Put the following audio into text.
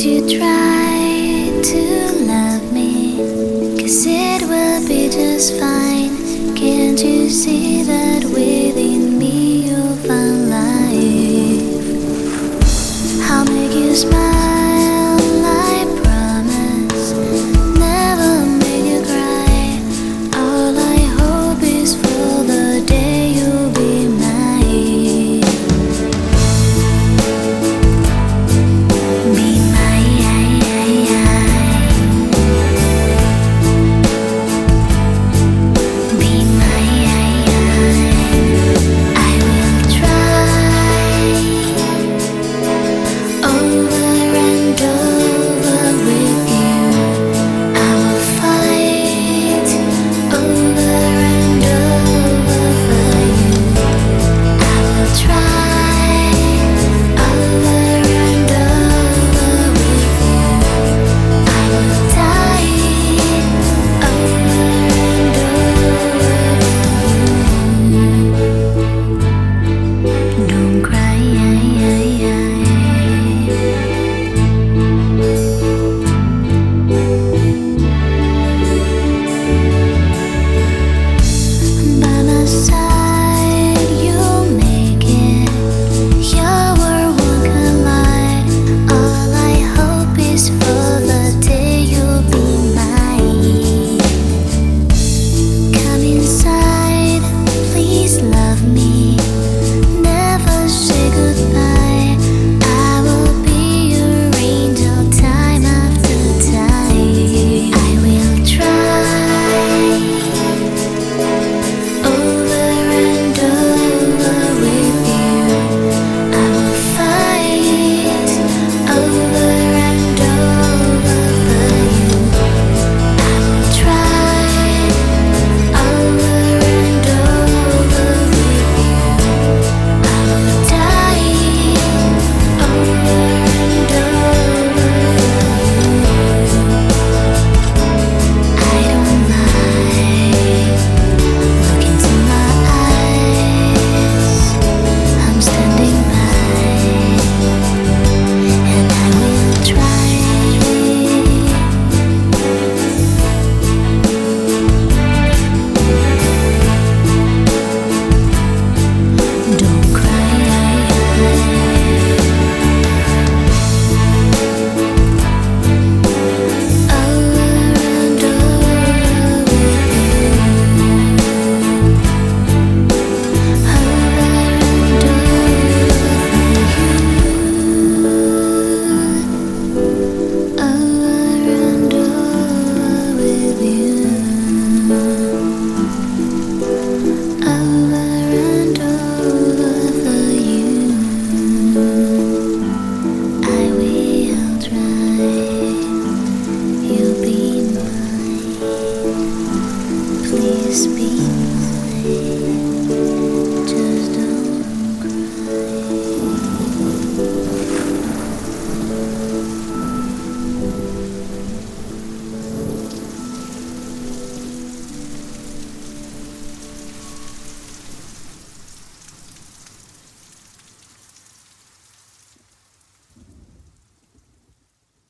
You try to love me? Cause it will be just fine. Can't you see that within me you'll find life? I'll make you smile. to be.